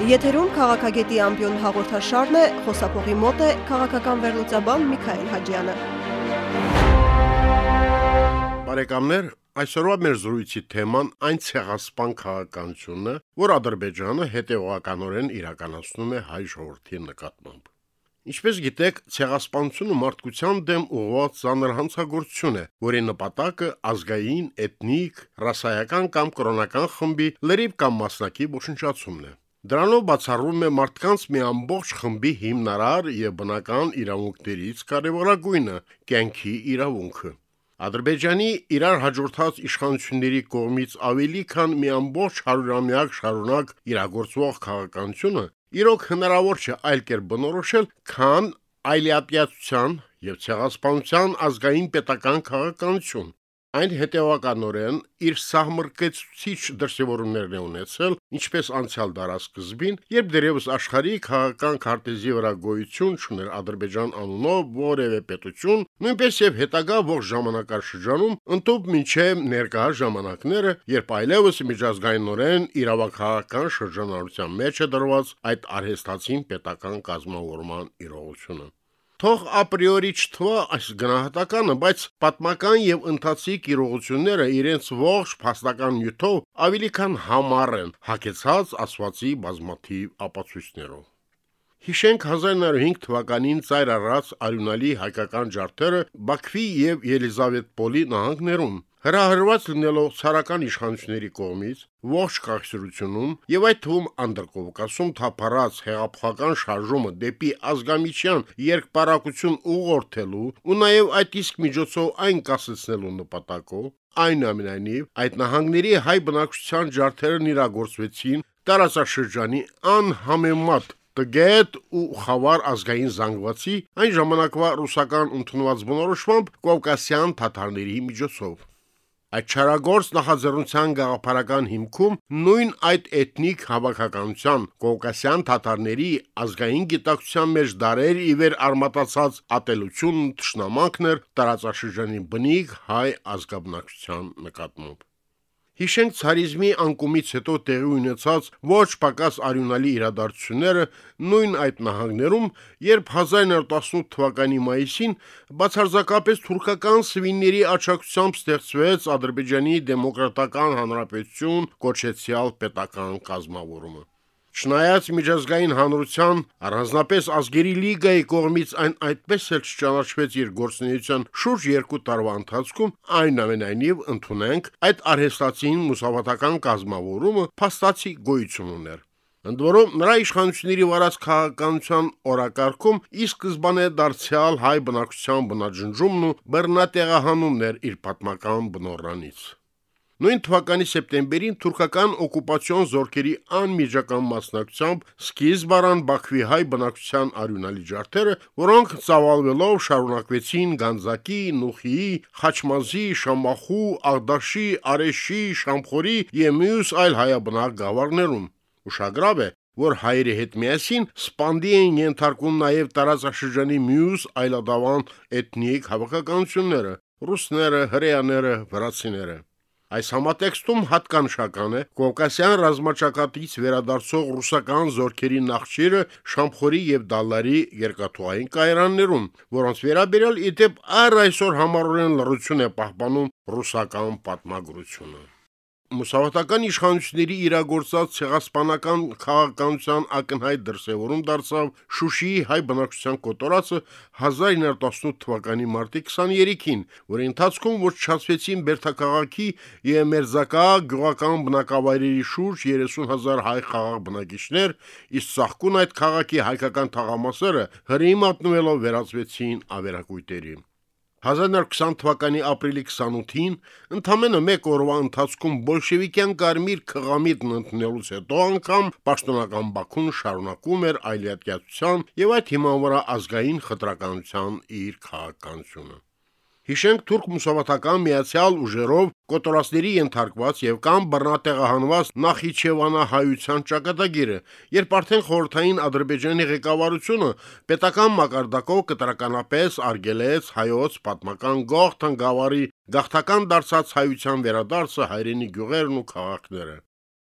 Եթերում քաղաքագետի ամբիոն հաղորդաշարն է, խոսափողի մոտ է քաղաքական վերլուծաբան Միքայել Հաջյանը։ Բարեկամներ, այսօրվա մեր զրույցի թեման այն ցեղասպան քաղաքականությունն է, որ Ադրբեջանը հետևողականորեն իրականացնում է հայ ժողովրդի նկատմամբ։ Ինչպես գիտեք, ցեղասպանությունը մարդկության դեմ ուղղված ցաներ հանցագործություն է, որի նպատակը ազգային, էթնիկ, ռասայական կամ կրոնական խմբի լրիվ կամ մասնակի ոչնչացումն է։ Դրանով բացառվում է մարդկանց մի ամբողջ խմբի հիմնարար եւ բնական իրավունքներից կարևորագույնը՝ կյանքի իրավունքը։ Ադրբեջանի իրար հաջորդած իշխանությունների կողմից ավելի քան մի ամբողջ հարյուրամյակ շարունակ իրագործվող քաղաքականությունը իրոք հնարավոր չէ այլ կերպ բնորոշել, քան այլիատյացության եւ ցեղասպանության ազգային պետական քաղաքականություն, Այն հետևականորեն իր սահմռկեցուցիչ դրսևորումներն է ունեցել, ինչպես անցյալ դարաշրջին, երբ դերևս աշխարհի քաղաքական քարտեզի վրա գոյություն չուներ Ադրբեջան անունով որևէ պետություն, նույնպես եւ հետագա ողջ ժամանակաշրջանում ընդཐུպ մինչև ներկա ժամանակները, երբ այլևս միջազգայինորեն իրավաքաղաքական շրջանառության մեջ է դրված այդ արհեստացին պետական կազմավորման իրողությունը։ Թող ապրիորի չթվա այս գնահատականը, բայց պատմական եւ ընթացիկ իրողությունները իրենց ողջ փաստական նյութով ավելի քան համառ են հակեցած ասվածի բազմաթիվ ապացույցներով։ Հիշենք 1905 թվականին ծայր առած արյունալի հայկական ջարդերը Բաքվի եւ Ելիզավետպոլի նահանգներում, հրահրված լինելով ցարական իշխանությունների կողմից ողջ քաղաքացիությունում եւ այդ թվում Անդրկովկասում թափառած հեղափոխական շարժումը դեպի ազգամիչյան երկպարակություն ուղղորդելու ու նաեւ այդ իսկ միջոցով այն կասեցնելու նպատակով այնուամենայնիվ այդ նահանգների հայ բնակչության ջարդերն իրագործվեցին տարածաշրջանի անհամեմատ տգետ ու խավար ազգային զանգվածի այն ժամանակվա ռուսական ընդունված բնորոշմամբ կովկասյան թաթարների միջոցով Այդ չարագործ նախաձեռնության գաղափարական հիմքում նույն այդ էթնիկ հավաքականության կովկասյան թաթարների ազգային գիտակցության մեջ դարեր ի վեր արմատացած ատելությունն ու ճշնամանքն էր տարածաշրջանի բնիկ հայ ազգաբնակչության նկատմամբ։ Հիշենք ցարիզմի անկումից հետո տեղի ունեցած ոչ պակաս արյունալի իրադարձությունները նույն այդ նահանգներում, երբ 1918 թվականի մայիսին բացարձակապես թուրքական սվինների աչակցությամբ ստեղծվեց Ադրբեջանի դեմոկրատական հանրապետություն կոչեցյալ պետական կազմավորումը։ Չնայած միջազգային հանրության առանձնապես ազգերի լիգայի կողմից այն այդպես էլ չճանաչվեց իր գործունեության շուրջ երկու տարվա ընթացքում, այնուամենայնիվ ընդունենք այդ արհեստացին մուսավատական կազմավորումը փաստացի գոյություն ուներ։ Ընդ որում նրա իշխանությունների վարած քաղաքականության օրակարգում ի սկզբանե դարձյալ հայ բնակչության բնաջնջումն ու բռնատեղահանումն էր իր պատմական բնորանից։ Նույն թվականի սեպտեմբերին թուրքական օկուպացիոն զորքերի անմիջական մասնակցությամբ սկիզբ առան Բաքվի հայ բնակչության արյունալի ջարդերը, որոնք ծավալվելով շարունակվեցին Գանձակի, Նուխիի, Խաչմազի, Շամախու, Աղդաշի, Արեշի, Շամխորի եւ մյուս այլ հայաբնակ գավառներում։ Ուշագրավ է, որ հայերի հետ միասին սպանդի են ենթարկում նաև տարածաշրջանի մյուս այլադավան էթնիկ հավաքականությունները՝ ռուսները, հրեաները, վրացիները։ Այս համատեքստում հատկանշական է. Կովկասյան ռազմաճակատից վերադարձող ռուսական զորքերի նախշիրը Շամխորի եւ Դալարի երկաթուղային կայարաններում, որոնց վերաբերյալ իդեպ առ այսօր համառորեն լռություն է պահպանում ռուսական պատմագրությունը մուսավատական իշխանությունների իրագործած ցեղասպանական քաղաքականության ակնհայտ դրսևորում դարձավ Շուշիի հայ բնակչության կոտորածը 1918 թվականի մարտի 23-ին, որի ընթացքում ոչնչացվեցին Բերթակաղաքի եւ Մերձակա գյուղական բնակավայրերի շուրջ 30000 հայ խաղաղ բնակիչներ, իսկ ցաղկուն այդ քաղաքի հայկական թաղամասերը հրի մատնվելով վերածվեցին ավերակույտերի։ 1920 թվականի ապրիլի 28-ին ընդամենը մեկ օրվա ընթացքում բոլշևիկյան կարմիր քղամիտն ընդունելուց հետո անգամ պաշտոնական Բաքուն շարունակում էր այլիատյացության եւ այդ հիման վրա ազգային խտրականության իր քաղաքականությունը։ Հիշենք թուրք մուսավատական միացյալ ուժերով կոտորածների ենթարկված եւ կամ բռնատեղահանված Նախիջևանահայության ճակատագիրը, երբ արդեն խորթային Ադրբեջանի ղեկավարությունը պետական մակարդակով կտրականապես արգելեց հայոց պատմական գողթն գավառի գաղթական դարձած հայության վերադարձը հայրենի գյուղերն ու քաղաքները։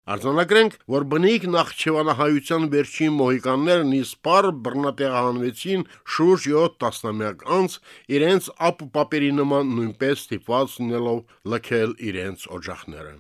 Արձանագրենք, որ բնիկ Նախճեվանահայության վերջին մոհիկաններն իսպար բռնատեղանվեցին շուրջ 7 տասնամյակ անց իրենց ապուպապերի նման նույնպես ստիպված լինելով լքել իրենց օջախները։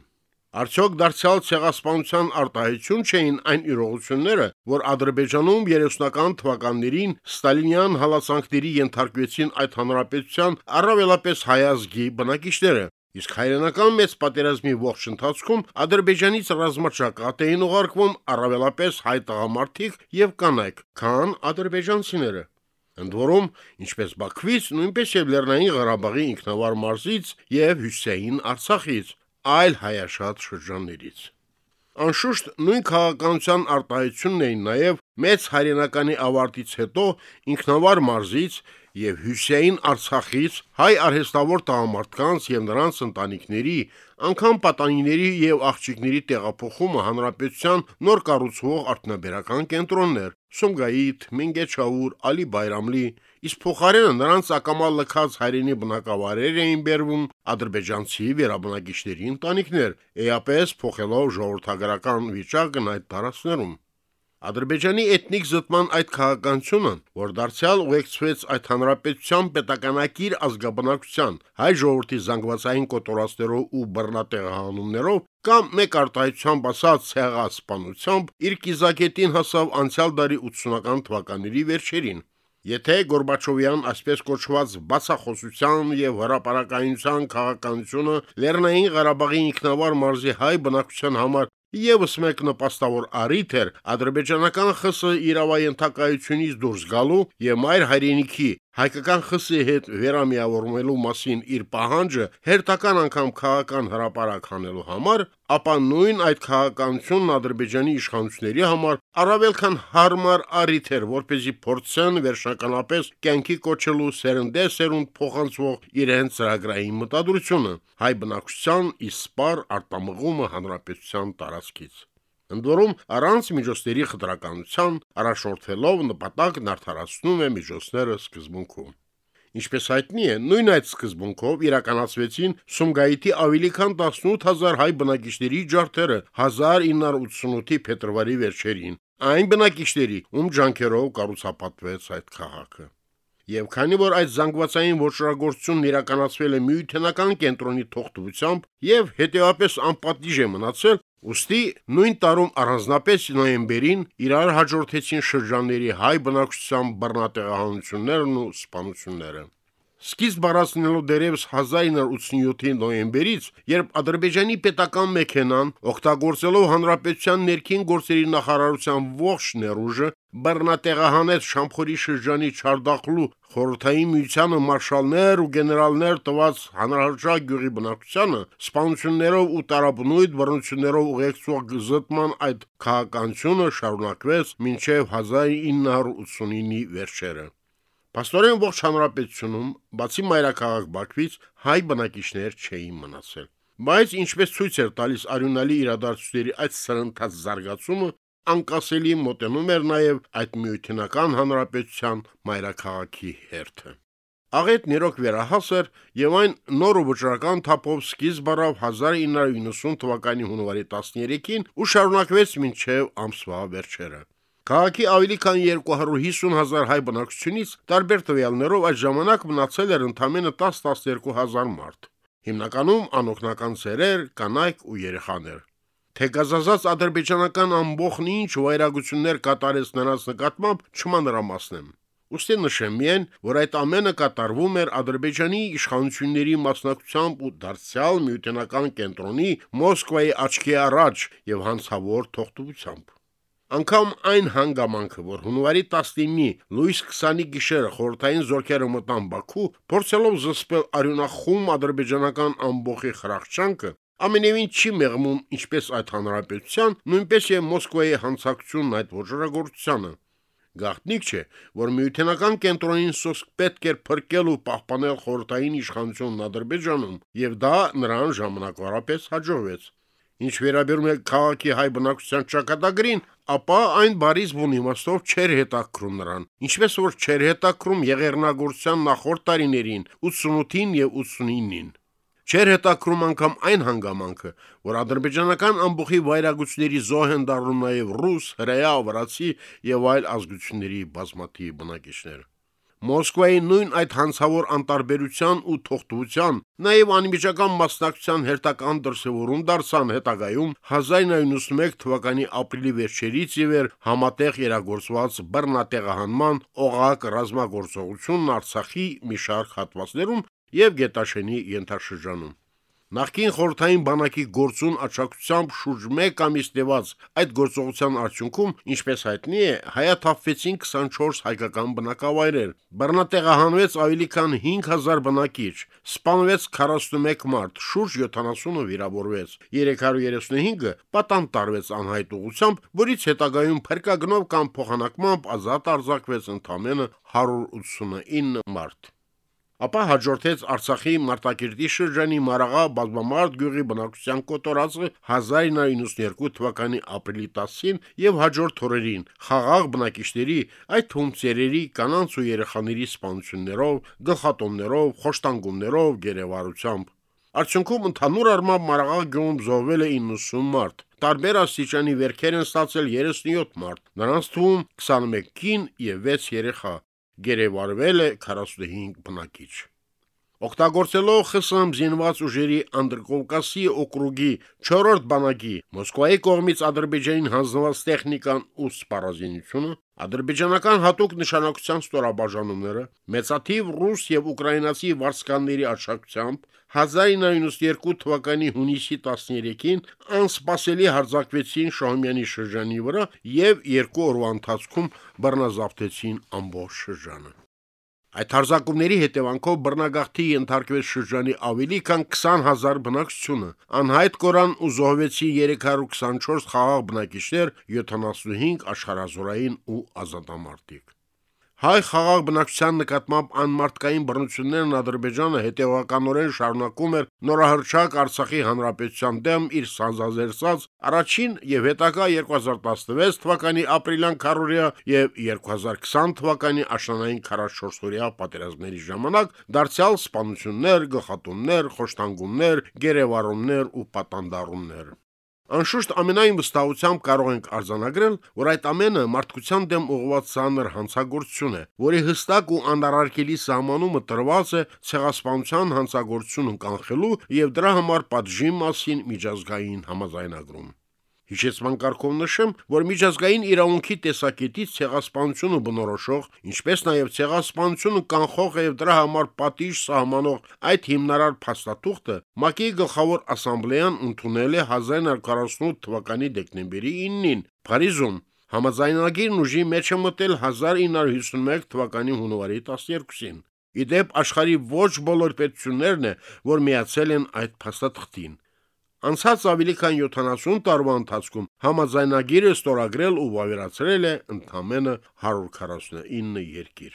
Արդյոք դարձյալ ցեղասպանության արտահայտություն չէին այն իրողությունները, որ Ադրբեջանում 30-ական թվականներին ստալինյան հալածանքների ենթարկվեցին այդ հանրապետության առավելապես հայազգի բնակիչները, Իսկ հայրենական մեծ պատերազմի ողջ ընթացքում Ադրբեջանից ռազմաճակատ էին ուղարկվում առավելապես հայ տղամարդիկ եւ կանայք, քան ադրբեջանցիները։ Ընդ որում, ինչպես Բաքվից, նույնպես եւ Լեռնային Ղարաբաղի ինքնավար մարզից եւ Հյուսեյն Արցախից, այլ հայաշատ շրջաններից։ Անշուշտ նույն քաղաքականության արտահայտությունն էին նաև մեծ հայրենականի ավարտից հետո ինքնավար մարզից եւ Հյուսեյն Արցախից հայ արհեստավոր տղամարդկանց եւ նրանց ընտանիքների, անկամ պատանիների եւ աղջիկների տեղափոխումը հանրապետության նոր կառուցվող արտոնաբերական կենտրոններ՝ Սումգայիթ, Մինգեչաուր, Ալի Բայրամլի, իսկ փոխարենը նրանց ակամա լքած հայրենի բնակավայրեր էին բերվում ադրբեջանցի վերաբնակիչների ընտանիքներ, էապես փոխելով ժողովրդագրական վիճակն այդ տարածքներում։ Ադրբեջանի էթնիկ զտման այդ քաղաքականությունը, որ դարձյալ ուղեկցվեց այդ հանրապետության պետականակիր ազգաբնակության, հայ ժողովրդի զանգվածային կոտորածներով ու բռնատեղահանումներով կամ մեկ արտահայտությամբ ասած ցեղասպանությամբ իր կիզակետին հասավ անցյալ դարի 80-ական թվականների վերջերին։ Եթե Գորբաչովյան այսպես կոչված բացախոսության եւ հրաապարակայնության քաղաքականությունը Լեռնային Ղարաբաղի ինքնավար մարզի հայ բնակչության համար Եվս մեկ նպաստավոր առիթ էր ադրբեջանական ԽՍՀ իրավայենթակայությունից դուրս գալու եւ մայր հայրենիքի հայկական ԽՍՀ-ի հետ վերամիավորվելու մասին իր պահանջը հերթական անգամ քաղաքական հրապարակ հանելու համար, ապա նույն այդ քաղաքականությունն Ադրբեջանի իշխանությունների համար առավել քան հարմար առիթ էր, որպեսզի փորձեն վերջնականապես կյանքի կոչելու սերնդե-սերունդ փոխանցվող իրենց ծրագրային մտադրությունը հայ բնակչության իսպար արտամղումը հանրապետության տարածքից։ Ընդ որում, առանց միջոցների խտրականության առաջնորդելով նպատակն արդարացնում է միջոցները սկզբունքում։ Ինչպես հայտնի է, նույն այդ սկզբունքով իրականացվեցին Սումգայիթի ավելի քան 18000 հայ բնակիչների ջարդերը 1988-ի փետրվարի վերջերին, այն բնակիչների, ում ջանքերով կառուցապատվեց այդ քաղաքը։ Եվ քանի որ այդ զանգվածային ոչռագործությունն իրականացվել է միութենական կենտրոնի թողտվությամբ եւ հետեւապես անպատիժ է մնացել, ուստի նույն տարում առանձնապես նոյեմբերին իրար հաջորդեցին շրջանների հայ բնակչության բռնատեղահանություններն ու սպանությունները։ Սկիզբ առածնելով դերևս 1987-ի նոյեմբերից, երբ Ադրբեջանի պետական մեքենան, օգտագործելով հանրապետության ներքին գործերի նախարարության ողջ ներուժը, բռնատեղահանեց Շամփորի շրջանի Չարդախլու խորհրդային միությանը մարշալներ ու գեներալներ տված հանրահրճակ գյուղի բնակչությանը, սպանություններով ու տարաբնույթ բռնություններով ուղեկցող զտման այդ քաղաքականությունը շարունակվեց մինչև 1989-ի վերջերը։ Պաստորեն ողջ հանրապետությունում, բացի մայրաքաղաք Բաքվից, հայ բնակիչներ չէին մնացել։ Բայց ինչպես ցույց էր տալիս արյունալի իրադարձությունների այդ սրընթաց զարգացումը, անկասելի մոտենում էր նաև այդ միութենական հանրապետության մայրաքաղաքի հերթը։ Աղետն իրոք վերահաս էր եւ այն նոր ու վճռական թափով սկիզբ առավ 1990 թվականի հունվարի 13-ին ու շարունակվեց մինչև ամսվա վերջերը։ Քաղաքի ավելի քան 250 հազար հայ բնակչությունից տարբեր տվյալներով այդ ժամանակ մնացել էր ընդամենը 10-12 հազար մարդ։ Հիմնականում անօգնական ծերեր, կանայք ու երեխաներ։ Թե գազազած ադրբեջանական ամբողջն ինչ վայրագություններ կատարեց նրանց նկատմամբ չմանրամասնեմ։ Ոստի նշեմ միայն, որ այդ ամենը կատարվում էր Ադրբեջանի իշխանությունների մասնակցությամբ ու դարձյալ միութենական կենտրոնի Մոսկվայի աչքի առաջ եւ հանցավոր թողտվությամբ։ Անկամ այն հանգամանքը, որ հունվարի 19-ի լույս 20-ի գիշերը խորթային զորքերը մտան Բաքու, փորձելով զսպել արյունախում ադրբեջանական ամբողջի խրախճանքը, ամենևին չի մեղմում ինչպես այդ հանրապետության, նույնպես եւ Մոսկվայի հանցակցությունն այդ ոչռագործությանը։ Գաղտնիք չէ, որ միութենական կենտրոնին սոսկ պետք էր փրկել ու պահպանել խորթային իշխանությունն Ադրբեջանում, եւ դա նրան ժամանակավորապես հաջողվեց։ Ինչ վերաբերում է քաղաքի հայ բնակչության ճակատագրին, ապա այն բարիզ բուն իմաստով չեր հետաքրում նրան, ինչպես որ չեր հետաքրում եղերնագործության նախորդ տարիներին 88-ին եւ 89-ին։ Չեր հետաքրում անգամ այն հանգամանքը, որ ադրբեջանական ամբողջի վայրագությունների զոհ են դառնում նաև ռուս, հրեա, վրացի եւ այլ ազգությունների բազմաթիվ բնակիչներ։ Մոսկվայի նույն այդ հանցավոր անտարբերության ու թողտվության, նաև անմիջական մասնակցության հերթական դրսևորում դարձան հետագայում 1991 թվականի ապրիլի վերջերից ի վեր համատեղ իրագործված բռնատեղահանման օղակ ռազմագործողությունն Արցախի մի շարք հատվածներում եւ Գետաշենի ենթաշրջանում։ Նախկին խորթային բանակի գործուն աչակցությամբ շուրջ 1 ամիս տևած այդ գործողության արդյունքում, ինչպես հայտնի է, հայաթափվեցին 24 հայկական բնակավայրեր, բռնատեղահանվեց ավելի քան 5000 բնակիչ, սպանվեց 41 մարդ, շուրջ 70-ը վիրավորվեց, 335-ը պատանտարվեց անհայտ ուղությամբ, որից հետագայում փրկագնով կամ փոխանակմամբ ազատ արձակվեց ընդամենը 189 մարդ ապա հաջորդեց Արցախի Մարտակերտի շրջանի Մարաղա բազմամարդ գյուղի բնակության կոտորածը 1992 թվականի ապրիլի 10-ին եւ հաջորդ օրերին խաղաղ բնակիչների, այդ թվում ծերերի, կանանց ու երեխաների սպանություններով, գլխատոմներով, խոշտանգումներով, գերեվարությամբ Արդյունքում ընդհանուր առմամբ Մարաղա գյուղում զոհվել է 90 մարդ, տարբեր աստիճանի վերքեր են ստացել 37 մարդ, նրանց թվում 21 կին եւ 6 երեխա, գերեվարվել է 45 բնակիչ։ Օգտագործելով ԽՍՀՄ զինված ուժերի Անդրկովկասի օկրուգի 4-րդ բանակի Մոսկվայի կողմից Ադրբեջանին հանձնված տեխնիկան ու սպառազինությունը, ադրբեջանական հատուկ նշանակության ստորաբաժանումները մեծաթիվ ռուս եւ ուկրաինացի վարձկանների աջակցությամբ 1992 թվականի հունիսի 13-ին անսպասելի հարձակվեցին Շահումյանի շրջանի վրա եւ երկու օրվա ընթացքում բռնազավթեցին ամբողջ շրջանը։ Այդ հարձակումների հետևանքով բռնագաղթի ենթարկվեց շրջանի ավելի քան 20000 բնակչությունը։ Անհայտ կորան ու զոհվեցին 324 խաղաղ բնակիչներ, 75 աշխարհազորային ու ազատամարտիկ։ Հայ խաղաղ բնակչության նկատմամբ անմարտկային բռնություններն Ադրբեջանը հետևականորեն շարունակում էր նորահրճակ Արցախի հանրապետության դեմ իր սանձազերծած առաջին եւ հետագա 2016 թվականի ապրիլյան քարորիա եւ 2020 թվականի աշնանային 44-օրյա պատերազմների ժամանակ դարձյալ սպանություններ, գլխատումներ, խոշտանգումներ, գերեվարումներ ու պատանդառումներ։ Անշուշտ ամենայն վստահությամբ կարող ենք արձանագրել, որ այդ ամենը մարդկության դեմ ուղղված ցաներ հանցագործություն է, որի հստակ ու անարարկելի սահմանումը տրված է ցեղասպանության հանցագործությունը կանխելու եւ դրա համար պատժի մասին միջազգային համաձայնագրում։ Հիշեցման կարգով նշեմ, որ միջազգային իրավունքի տեսակետից ցեղասպանությունը բնորոշող, ինչպես նաև ցեղասպանությունը կանխող եւ դրա համար պատիժ սահմանող այդ հիմնարար փաստաթուղթը ՄԱԿ-ի գլխավոր ասամբլեան ընդունել է 1948 թվականի դեկտեմբերի 9-ին Փարիզում Համաձայնագիրն ուժի մեջ է մտել 1951 թվականի հունվարի 12-ին։ Իդեպ աշխարի ոչ բոլոր պետություններն է, որ միացել են այդ փաստաթղթին։ Անցած ավելի քան 70 տարվա ընթացքում համաձայնագիրը ստորագրել ու վավերացրել է ընդամենը 149 երկիր։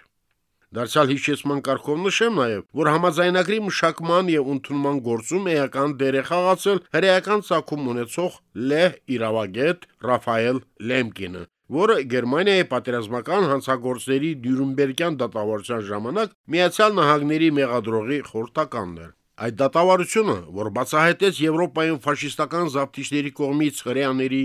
Դարձյալ հիշեցման կարգով նշեմ նաև, որ համաձայնագրի մշակման եւ ընդունման գործում էական դեր է խաղացել հրեական ցակում ունեցող լեհ իրավագետ Ռաֆայել Լեմկինը, որը Գերմանիայի պատերազմական հանցագործների Դյուրնբերգյան դատավարության ժամանակ Միացյալ Նահանգների մեղադրողի խորհրդականն էր։ Այդ դատավարությունը, որ բացահայտեց Եվրոպայում ֆաշիստական զավթիչների կողմից հրեաների,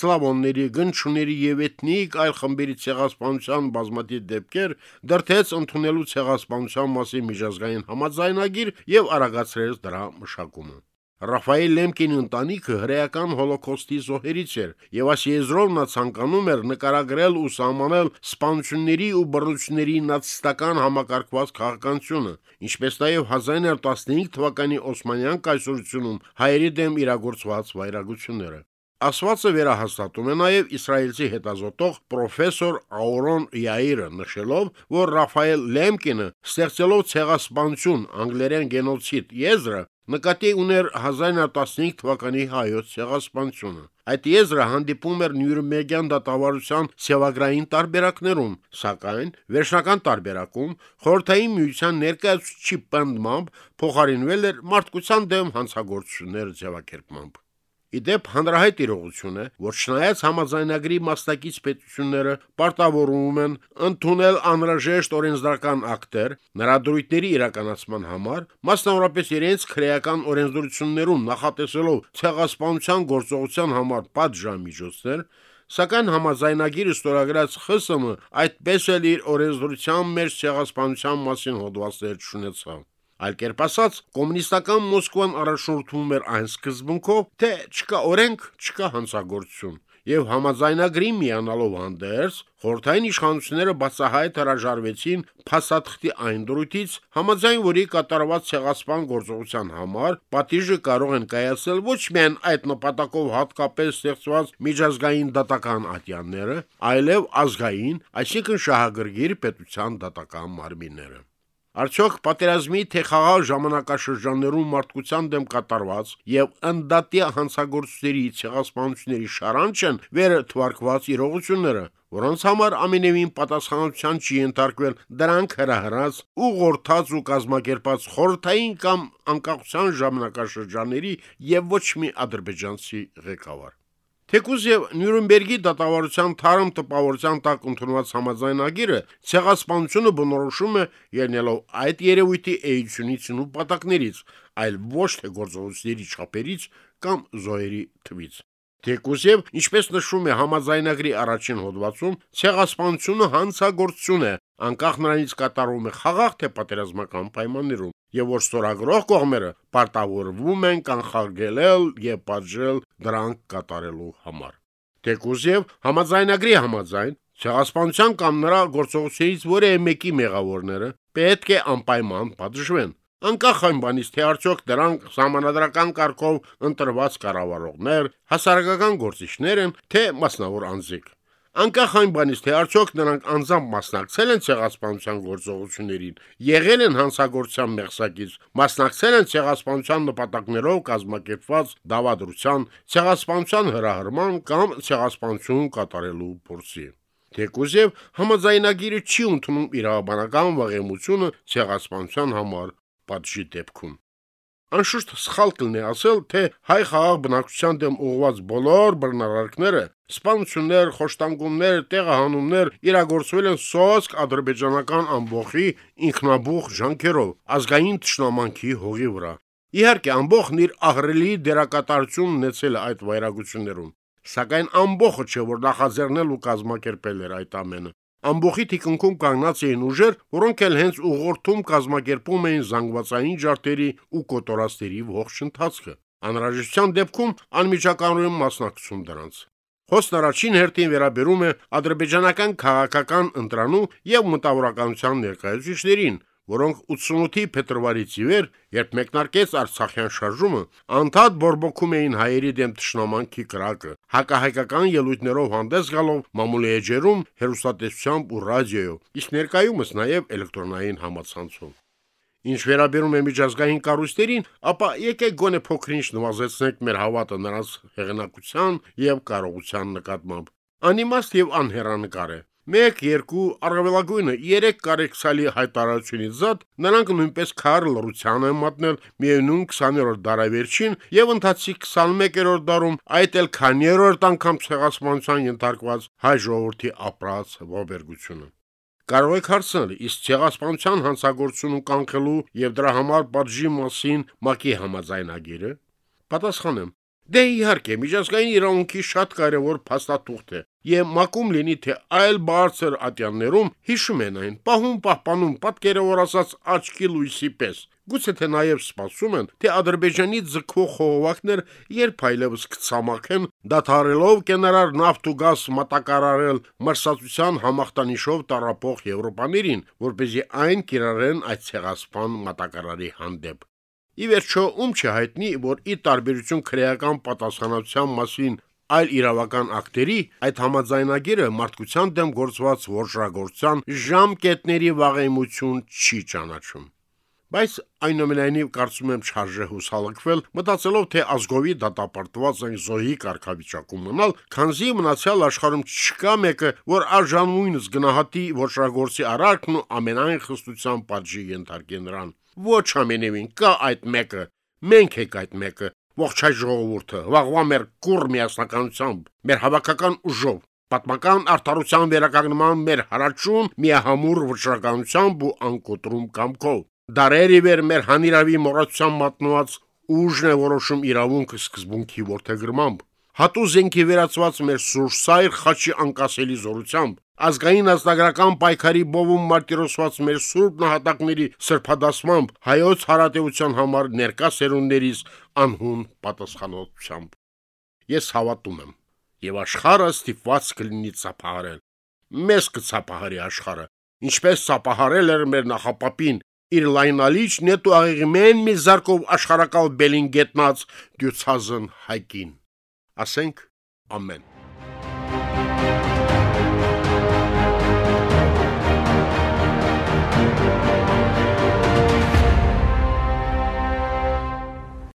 սլավոնների, գնչուների եւ էթնիկ այլ խմբերի ցեղասպանության բազմաթիվ դեպքեր, դրթեց ընդունելու ցեղասպանության մասին միջազգային համաձայնագիր եւ արագացրեց դրա մշակումը։ Ռաֆայել Լեմկինի ընտանիքը հրեական հոլոկոստի զոհերից էր, եւ այս եզրով նա ցանկանում էր նկարագրել ու սահմանել սպանությունների ու բռնությունների նացիստական համակարգված քաղաքականությունը, ինչպես նաեւ 1915 թվականի Օսմանյան կայսրությունում հայերի դեմ իրագործված վայրագությունները։ Ասվածը վերահաստատում է նաև իսրայելցի հետազոտող պրոֆեսոր Աուրոն Յայիրը, նշելով, որ Ռաֆայել Լեմկինը ստեղծելով ցեղասպանություն անգլերեն գենոցիդ եզրը նկատի ուներ 1915 թվականի հայոց ցեղասպանությունը։ Այդ եզրը հանդիպում էր Նյուրնբերգյան դատավարության սևագրային տարբերակներում, սակայն վերջնական տարբերակում խորհրդային միության ներկայացուցիչի պնդմամբ փոխարինվել էր մարդկության դեմ հանցագործություններ ձևակերպմամբ։ Իդեպ հանրահայտ իրողություն է, որ չնայած համաձայնագրի մասնակից պետությունները պարտավորվում են ընդունել անհրաժեշտ օրենսդրական ակտեր նրա դրույթների իրականացման համար, մասնավորապես իրենց քրեական օրենսդրություններում նախատեսելով ցեղասպանության գործողության համար պատժամիջոցներ, Սակայն համաձայնագիրը ստորագրած ԽՍՀՄ այդպես էլ իր օրենսդրության մեջ ցեղասպանության մասին հոդվածներ չունեցավ։ Այլ կերպ ասած, կոմունիստական Մոսկվան առաջնորդվում էր այն սկզբունքով, թե չկա օրենք, չկա հանցագործություն, եւ համաձայնագրի միանալով հանդերձ խորթային իշխանությունները բացահայտ հրաժարվեցին փասաթղթի այն դրույթից, համաձայն որի կատարված ցեղասպան գործողության համար պատիժը կարող են կայացնել ոչ միայն այդ նպատակով հատկապես ստեղծված միջազգային դատական ատյանները, այլև ազգային, այսինքն շահագրգիռ պետության դատական մարմինները։ Արդյոք պատերազմի թե խաղաղ ժամանակաշրջաններում մարդկության դեմ կատարված եւ ընդդատի հանցագործությունների ցեղասպանությունների շարանչ են վերը թվարկված իրողությունները, որոնց համար ամենևին պատասխանատվության չի ենթարկվել դրանք հրահրած, ուղղորդած ու կազմակերպած խորթային կամ անկախության ժամանակաշրջանների եւ ոչ մի ադրբեջանցի ղեկավար։ Թեկուզ եւ Նյուրնբերգի դատավարության թարմ տպավորության տակ ընդունված համաձայնագիրը ցեղասպանությունը բնորոշում է ելնելով այդ երևույթի էությունից ու պատակներից, այլ ոչ թե գործողությունների չափերից կամ զոհերի թվից։ Թեկուզ եւ ինչպես նշվում է համաձայնագրի առաջին հոդվածում, ցեղասպանությունը հանցագործություն է, անկախ նրանից կատարվում է խաղաղ թե պատերազմական պայմաններում եւ որ ստորագրող կողմերը պարտավորվում են կանխարգելել եւ պատժել դրանք կատարելու համար։ Թեկուզ եւ համաձայնագրի համաձայն ցեղասպանության կամ նրա գործողությունից որևէ մեկի մեղավորները պետք է անպայման պատժվեն։ Անկախ այն բանից, թե արդյոք դրանք համանadrական կարգով ընտրված կառավարողներ, հասարակական գործիչներ են, թե մասնավոր անձիկ։ Անկախ այն բանից, թե արդյոք նրանք անձամբ մասնակցել են ցեղասպանության գործողություններին, եղել են հանցագործության մեղսակից, մասնակցել են ցեղասպանության նպատակներով կազմակերպված դավադրության, ցեղասպանության հրահրման կամ ցեղասպանություն կատարելու փորձի։ Թեկուզև համաձայնագիրը չի ընդունում իրավաբանական վաղեմությունը ցեղասպանության համար պատժի դեպքում։ Անշուշտ սխալ կլինի ասել, թե հայ խաղաղ բնակչության դեմ ուղղված բոլոր բռնարարքները, սպանություններ, խոշտանգումներ, տեղահանումներ իրագործվել են սոսկ ադրբեջանական ամբողջի ինքնաբուխ ջանքերով, ազգային ճշնամանքի հողի վրա։ Իհարկե, ամբողջն իր ահրելի դերակատարությունն ունեցել է այդ վայրագություններում, սակայն ամբողջը չէ, որ նախաձեռնել ու կազմակերպել էր այդ ամենը։ Ամբողջի թիկունքում կանգնած էին ուժեր, որոնք էլ հենց ուղղորդում կազմակերպում էին զանգվածային ջարդերի ու կոտորածների ողջ ընթացքը։ Անհրաժեշտության դեպքում անմիջականորեն մասնակցում դրանց։ Խոսքն առաջին հերթին վերաբերում է ադրբեջանական քաղաքական ընտրանու եւ մտավորականության ներկայացուցիչներին, որոնք 88-ի փետրվարից ի վեր, երբ մեկնարկեց Արցախյան շարժումը, անդադ բորբոքում էին հայերի դեմ ճշնամանքի կրակը, հակահայկական ելույթներով հանդես գալով մամուլի էջերում, հերոստատեսությամբ ու ռադիոյով, իսկ ներկայումս նաև էլեկտրոնային համացանցով։ Ինչ վերաբերում է միջազգային կառույցներին, ապա եկեք գոնե փոքրինչ նվազեցնենք մեր հավատը նրանց հեղինակության եւ կարողության նկատմամբ։ Անիմաստ եւ անհեռանկար է, 1, 2, առավելագույնը 3 կարեկցալի հայտարարությունից զատ նրանք նույնպես քար լրության են մատնել միևնույն 20-րդ դարավերջին եւ ընթացիկ 21-րդ դարում այդ էլ քանիերորդ անգամ ցեղասպանության ենթարկված հայ ժողովրդի ապրած ողբերգությունը Կարող եք հարցնել, իսկ ցեղասպանության հանցագործությունը կանխելու եւ դրա համար պատժի մասին ՄԱԿ-ի համաձայնագիրը։ Պատասխանեմ. Դե իհարկե, միջազգային իրավունքի շատ կարևոր փաստաթուղթ է, եւ մակում լինի թե այլ բարձր ատյաններում հիշում են այն, պահում պահպանում պատկերավոր ասած աչքի լույսի պես։ Գուցե թե նաև սպասում են, թե Ադրբեջանի ձգվող խողովակներ երբ այլևս կցամաքեն, դադարելով կենարար նավթ ու գազ մատակարարել մրսածության համախտանիշով տարապող Եվրոպաներին, որպեսզի այն կիրառեն այդ ցեղասպան մատակարարի հանդեպ։ Ի վերջո, ում չհայտնի, որ ի տարբերություն քրեական պատասխանատվության մասին այլ իրավական ակտերի, այդ համաձայնագիրը մարդկության դեմ գործված ворշագործության ժամկետների վաղեմություն չի ճանաչում։ Բայց այնուամենայնիվ կարծում եմ չարժե հուսալքվել, մտածելով թե ազգովի դատապարտված են զոհի կարգավիճակում մնալ, քանզի մնացյալ աշխարհում չկա մեկը, որ արժանույնս գնահատի ворշագործի արարքն ու ամենայն խստության պատժի ենթարկի նրան։ Ոչ ամենևին կա այդ մեկը, մենք եք այդ մեկը, ողջ հայ ժողովուրդը վաղվա մեր կուռ միասնականությամբ, մեր հավաքական ուժով, պատմական արդարության վերականգնման մեր հարաճում միահամուռ վճռականությամբ ու անկոտրում կամքով։ Դարերի վեր մեր հանիրավի մոռացության մատնված ուժն է որոշում իրավունքը սկզբունքի ворթեգրմամբ Հատու զենքի վերածված մեր սուր սայր խաչի անկասելի զորությամբ, ազգային ազնագրական պայքարի բովում մարտիրոսված մեր սուրբ նահատակների սրբադասմամբ հայոց հարատեության համար ներկա սերունդներից անհուն պատասխանատվությամբ։ Ես հավատում եմ, եւ աշխարհը ստիպված կլինի ցապահարել։ Մեզ կցապահարի աշխարհը, ինչպես ցապահարել էր մեր նախապապին իր լայնալիչ նետու աղիղմեն մի զարկով աշխարակալ բելին գետնած դյուցազն հայկին։ Ասենք ամեն։